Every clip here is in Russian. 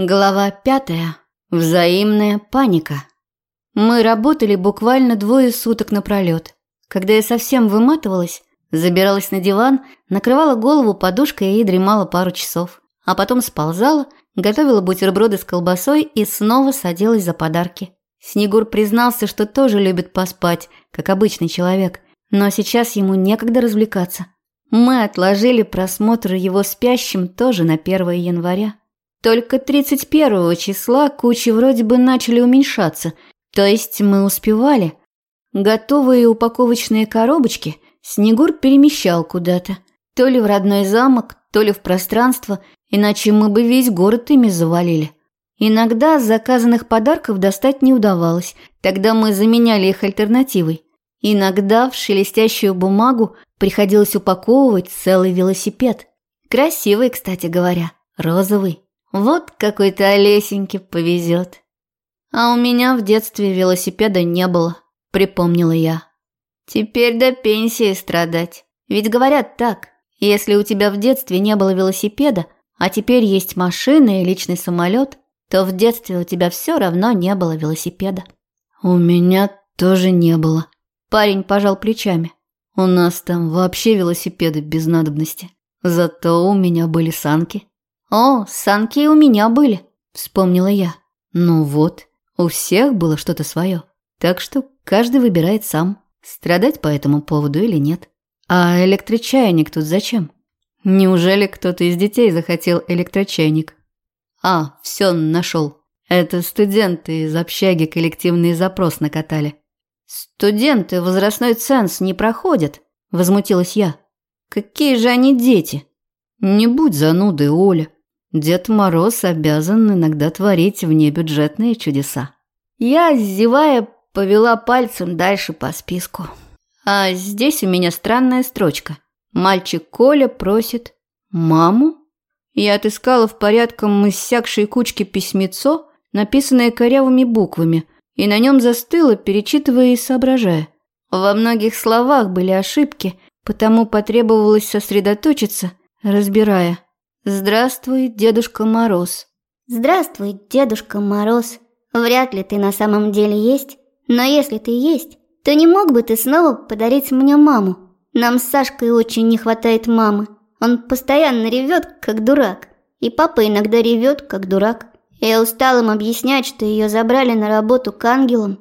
Глава пятая. Взаимная паника. Мы работали буквально двое суток напролет. Когда я совсем выматывалась, забиралась на диван, накрывала голову подушкой и дремала пару часов. А потом сползала, готовила бутерброды с колбасой и снова садилась за подарки. Снегур признался, что тоже любит поспать, как обычный человек, но сейчас ему некогда развлекаться. Мы отложили просмотр его спящим тоже на 1 января. Только 31 числа кучи вроде бы начали уменьшаться, то есть мы успевали. Готовые упаковочные коробочки Снегур перемещал куда-то, то ли в родной замок, то ли в пространство, иначе мы бы весь город ими завалили. Иногда заказанных подарков достать не удавалось, тогда мы заменяли их альтернативой. Иногда в шелестящую бумагу приходилось упаковывать целый велосипед. Красивый, кстати говоря, розовый. Вот какой-то Олесеньке повезет. А у меня в детстве велосипеда не было, припомнила я. Теперь до пенсии страдать. Ведь говорят так, если у тебя в детстве не было велосипеда, а теперь есть машина и личный самолет, то в детстве у тебя все равно не было велосипеда. У меня тоже не было. Парень пожал плечами. У нас там вообще велосипеды без надобности. Зато у меня были санки. «О, санки у меня были», – вспомнила я. «Ну вот, у всех было что-то свое. Так что каждый выбирает сам, страдать по этому поводу или нет. А электрочайник тут зачем? Неужели кто-то из детей захотел электрочайник? А, все, нашел. Это студенты из общаги коллективный запрос накатали. Студенты возрастной ценз не проходят, возмутилась я. Какие же они дети? Не будь занудой, Оля. Дед Мороз обязан иногда творить внебюджетные чудеса. Я, зевая, повела пальцем дальше по списку. А здесь у меня странная строчка. Мальчик Коля просит «Маму?» Я отыскала в порядком иссякшей кучке письмецо, написанное корявыми буквами, и на нем застыла, перечитывая и соображая. Во многих словах были ошибки, потому потребовалось сосредоточиться, разбирая – «Здравствуй, Дедушка Мороз». «Здравствуй, Дедушка Мороз. Вряд ли ты на самом деле есть, но если ты есть, то не мог бы ты снова подарить мне маму? Нам с Сашкой очень не хватает мамы. Он постоянно ревет, как дурак. И папа иногда ревет, как дурак. Я устал им объяснять, что ее забрали на работу к ангелам.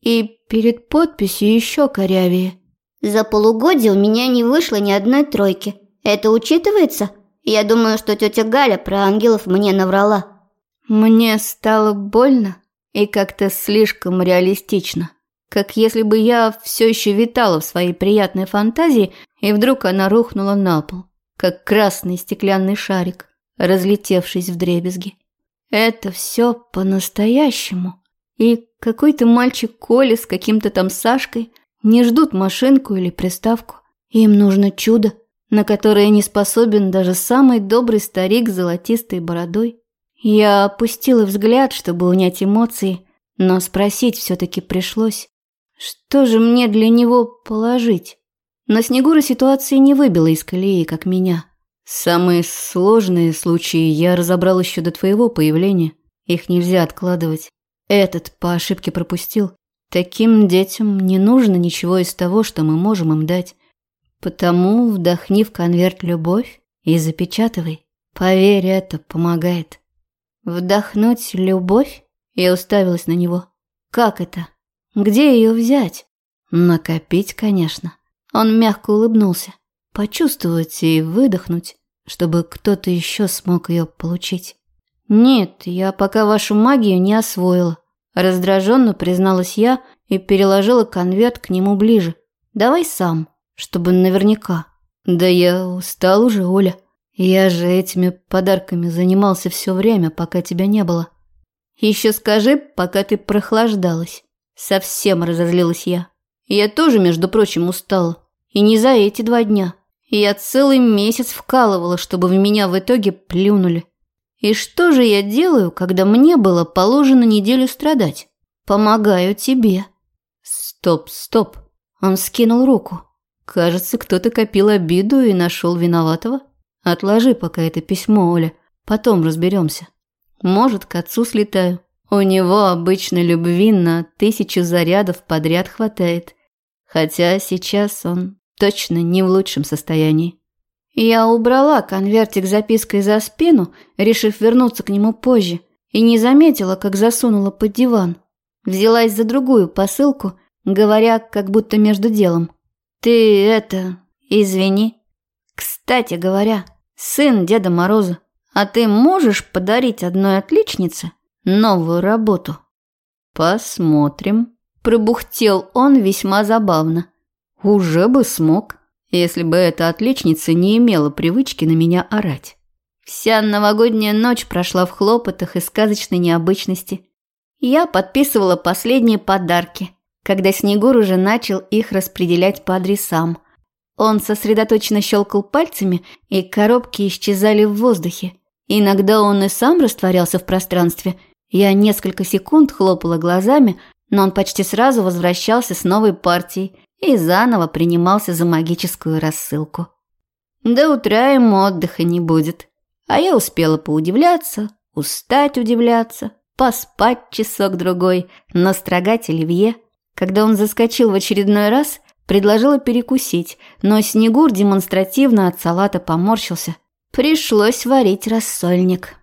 И перед подписью еще корявее. За полугодие у меня не вышло ни одной тройки. Это учитывается?» Я думаю, что тетя Галя про ангелов мне наврала. Мне стало больно и как-то слишком реалистично. Как если бы я все еще витала в своей приятной фантазии, и вдруг она рухнула на пол, как красный стеклянный шарик, разлетевшись в дребезги. Это все по-настоящему. И какой-то мальчик Коля с каким-то там Сашкой не ждут машинку или приставку. Им нужно чудо на которое не способен даже самый добрый старик с золотистой бородой. Я опустила взгляд, чтобы унять эмоции, но спросить все-таки пришлось. Что же мне для него положить? На Снегура ситуации не выбила из колеи, как меня. Самые сложные случаи я разобрал еще до твоего появления. Их нельзя откладывать. Этот по ошибке пропустил. Таким детям не нужно ничего из того, что мы можем им дать. Потому вдохни в конверт любовь и запечатывай. Поверь, это помогает. Вдохнуть любовь? Я уставилась на него. Как это? Где ее взять? Накопить, конечно. Он мягко улыбнулся. Почувствовать и выдохнуть, чтобы кто-то еще смог ее получить. Нет, я пока вашу магию не освоила. Раздраженно призналась я и переложила конверт к нему ближе. Давай сам чтобы наверняка. Да я устал уже, Оля. Я же этими подарками занимался все время, пока тебя не было. Еще скажи, пока ты прохлаждалась. Совсем разозлилась я. Я тоже, между прочим, устала. И не за эти два дня. Я целый месяц вкалывала, чтобы в меня в итоге плюнули. И что же я делаю, когда мне было положено неделю страдать? Помогаю тебе. Стоп, стоп. Он скинул руку. Кажется, кто-то копил обиду и нашел виноватого. Отложи пока это письмо, Оля. Потом разберемся. Может, к отцу слетаю. У него обычно любви на тысячу зарядов подряд хватает. Хотя сейчас он точно не в лучшем состоянии. Я убрала конвертик с запиской за спину, решив вернуться к нему позже, и не заметила, как засунула под диван. Взялась за другую посылку, говоря, как будто между делом. «Ты это... извини. Кстати говоря, сын Деда Мороза, а ты можешь подарить одной отличнице новую работу?» «Посмотрим», – пробухтел он весьма забавно. «Уже бы смог» если бы эта отличница не имела привычки на меня орать. Вся новогодняя ночь прошла в хлопотах и сказочной необычности. Я подписывала последние подарки, когда Снегур уже начал их распределять по адресам. Он сосредоточенно щелкал пальцами, и коробки исчезали в воздухе. Иногда он и сам растворялся в пространстве. Я несколько секунд хлопала глазами, но он почти сразу возвращался с новой партией – и заново принимался за магическую рассылку. До утра ему отдыха не будет, а я успела поудивляться, устать удивляться, поспать часок-другой, настрогать оливье. Когда он заскочил в очередной раз, предложила перекусить, но Снегур демонстративно от салата поморщился. Пришлось варить рассольник.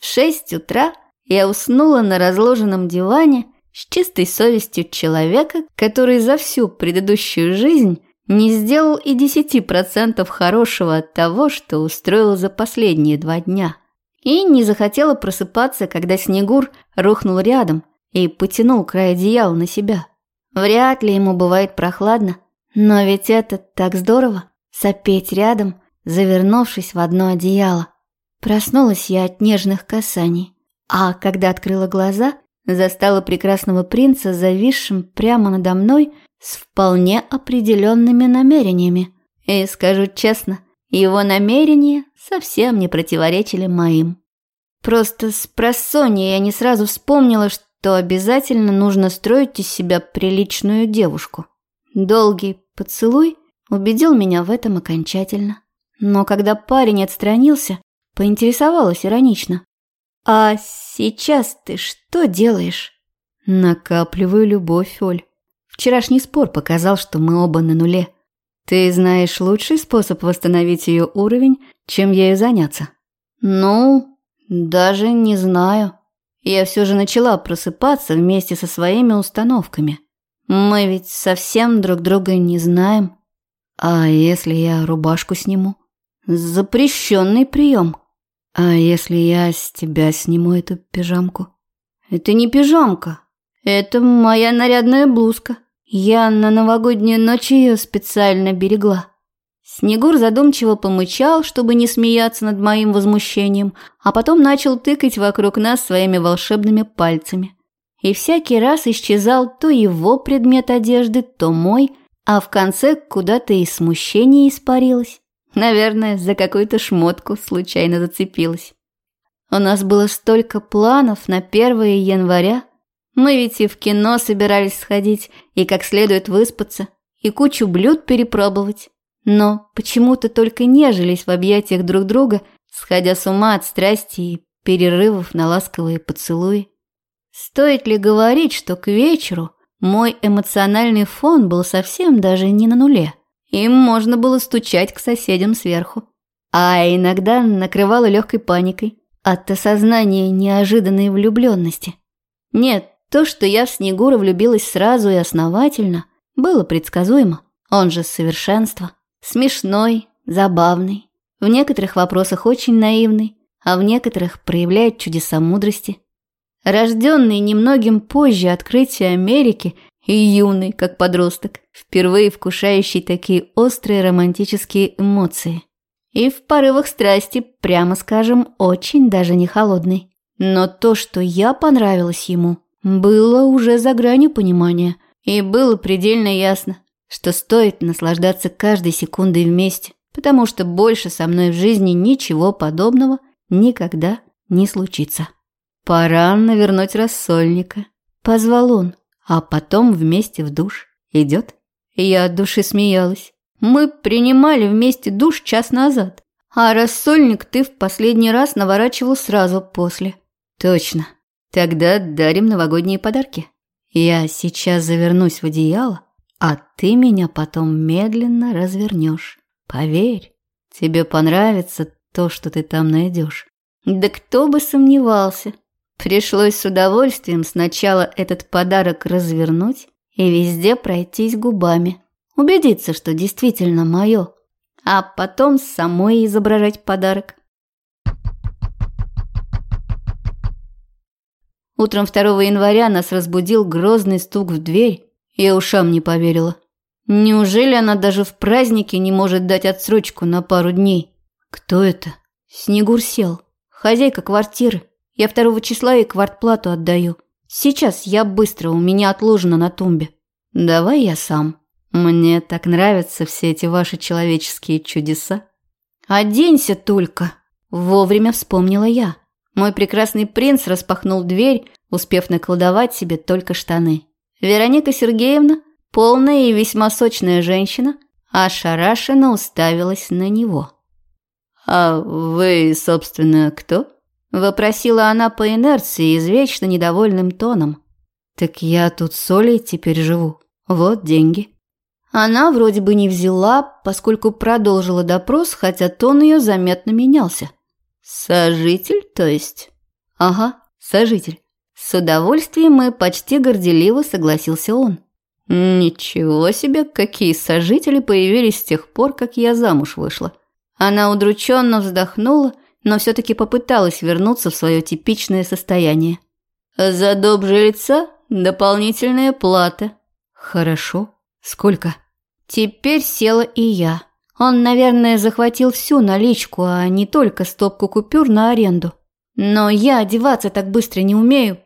В шесть утра я уснула на разложенном диване с чистой совестью человека, который за всю предыдущую жизнь не сделал и десяти процентов хорошего от того, что устроил за последние два дня. И не захотела просыпаться, когда Снегур рухнул рядом и потянул край одеяла на себя. Вряд ли ему бывает прохладно, но ведь это так здорово – сопеть рядом, завернувшись в одно одеяло. Проснулась я от нежных касаний, а когда открыла глаза – застала прекрасного принца зависшим прямо надо мной с вполне определенными намерениями. И скажу честно, его намерения совсем не противоречили моим. Просто с просонья я не сразу вспомнила, что обязательно нужно строить из себя приличную девушку. Долгий поцелуй убедил меня в этом окончательно. Но когда парень отстранился, поинтересовалась иронично. «А сейчас ты что делаешь?» «Накапливаю любовь, Оль. Вчерашний спор показал, что мы оба на нуле. Ты знаешь лучший способ восстановить ее уровень, чем ею заняться?» «Ну, даже не знаю. Я все же начала просыпаться вместе со своими установками. Мы ведь совсем друг друга не знаем. А если я рубашку сниму?» «Запрещенный прием». «А если я с тебя сниму эту пижамку?» «Это не пижамка. Это моя нарядная блузка. Я на новогоднюю ночь ее специально берегла». Снегур задумчиво помычал, чтобы не смеяться над моим возмущением, а потом начал тыкать вокруг нас своими волшебными пальцами. И всякий раз исчезал то его предмет одежды, то мой, а в конце куда-то и смущение испарилось. Наверное, за какую-то шмотку случайно зацепилась. У нас было столько планов на 1 января. Мы ведь и в кино собирались сходить, и как следует выспаться, и кучу блюд перепробовать. Но почему-то только нежились в объятиях друг друга, сходя с ума от страсти и перерывов на ласковые поцелуи. Стоит ли говорить, что к вечеру мой эмоциональный фон был совсем даже не на нуле? Им можно было стучать к соседям сверху. А иногда накрывало легкой паникой от осознания неожиданной влюбленности. Нет, то, что я в Снегура влюбилась сразу и основательно, было предсказуемо. Он же совершенство. Смешной, забавный, в некоторых вопросах очень наивный, а в некоторых проявляет чудеса мудрости. Рожденный немногим позже открытия Америки и юный, как подросток, впервые вкушающий такие острые романтические эмоции. И в порывах страсти, прямо скажем, очень даже не холодный. Но то, что я понравилась ему, было уже за гранью понимания. И было предельно ясно, что стоит наслаждаться каждой секундой вместе, потому что больше со мной в жизни ничего подобного никогда не случится. «Пора навернуть рассольника», – позвал он, а потом вместе в душ. Идет? Я от души смеялась. Мы принимали вместе душ час назад, а рассольник ты в последний раз наворачивал сразу после. Точно. Тогда дарим новогодние подарки. Я сейчас завернусь в одеяло, а ты меня потом медленно развернешь. Поверь, тебе понравится то, что ты там найдешь. Да кто бы сомневался. Пришлось с удовольствием сначала этот подарок развернуть и везде пройтись губами. Убедиться, что действительно мое. А потом самой изображать подарок. Утром 2 января нас разбудил грозный стук в дверь. Я ушам не поверила. Неужели она даже в празднике не может дать отсрочку на пару дней? Кто это? Снегур сел. Хозяйка квартиры. Я второго числа ей квартплату отдаю. Сейчас я быстро, у меня отложено на тумбе. Давай я сам. Мне так нравятся все эти ваши человеческие чудеса. Оденься только. Вовремя вспомнила я. Мой прекрасный принц распахнул дверь, успев накладывать себе только штаны. Вероника Сергеевна, полная и весьма сочная женщина, ошарашенно уставилась на него. «А вы, собственно, кто?» – вопросила она по инерции извечно недовольным тоном. «Так я тут с Олей теперь живу. Вот деньги». Она вроде бы не взяла, поскольку продолжила допрос, хотя тон ее заметно менялся. «Сожитель, то есть?» «Ага, сожитель». С удовольствием и почти горделиво согласился он. «Ничего себе, какие сожители появились с тех пор, как я замуж вышла». Она удрученно вздохнула, но все-таки попыталась вернуться в свое типичное состояние. «За доб жильца дополнительная плата». «Хорошо. Сколько?» Теперь села и я. Он, наверное, захватил всю наличку, а не только стопку купюр на аренду. Но я одеваться так быстро не умею,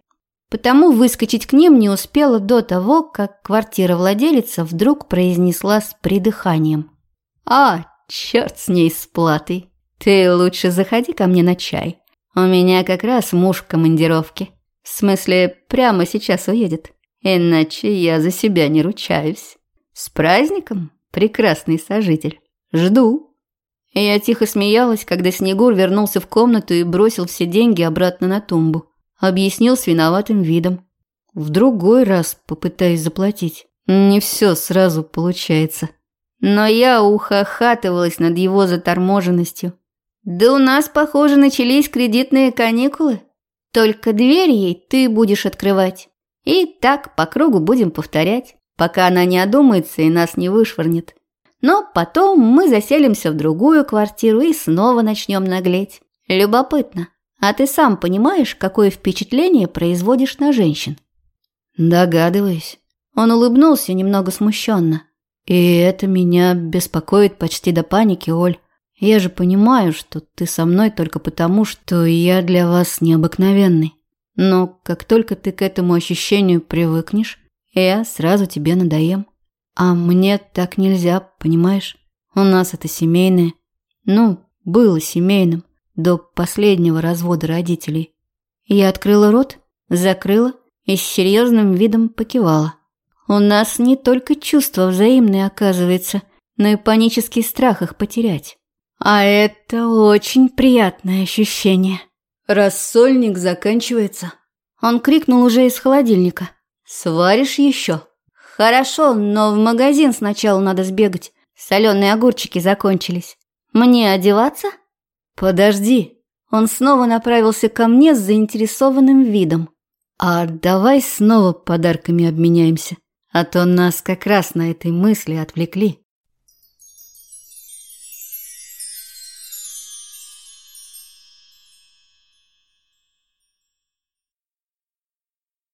потому выскочить к ним не успела до того, как квартира владелица вдруг произнесла с придыханием. «А, черт с ней с платой! Ты лучше заходи ко мне на чай. У меня как раз муж в командировке. В смысле, прямо сейчас уедет. Иначе я за себя не ручаюсь. С праздником, прекрасный сожитель!» Жду». Я тихо смеялась, когда Снегур вернулся в комнату и бросил все деньги обратно на тумбу. Объяснил с виноватым видом. В другой раз попытаюсь заплатить. Не все сразу получается. Но я ухахатывалась над его заторможенностью. Да у нас, похоже, начались кредитные каникулы. Только дверь ей ты будешь открывать. И так по кругу будем повторять, пока она не одумается и нас не вышвырнет. Но потом мы заселимся в другую квартиру и снова начнем наглеть. Любопытно. А ты сам понимаешь, какое впечатление производишь на женщин? Догадываюсь. Он улыбнулся немного смущенно. И это меня беспокоит почти до паники, Оль. Я же понимаю, что ты со мной только потому, что я для вас необыкновенный. Но как только ты к этому ощущению привыкнешь, я сразу тебе надоем. А мне так нельзя, понимаешь? У нас это семейное. Ну, было семейным до последнего развода родителей. Я открыла рот, закрыла и с серьезным видом покивала. У нас не только чувства взаимные, оказывается, но и панический страх их потерять. А это очень приятное ощущение. Рассольник заканчивается. Он крикнул уже из холодильника. «Сваришь еще?» «Хорошо, но в магазин сначала надо сбегать. Соленые огурчики закончились. Мне одеваться?» «Подожди». Он снова направился ко мне с заинтересованным видом. «А давай снова подарками обменяемся, а то нас как раз на этой мысли отвлекли».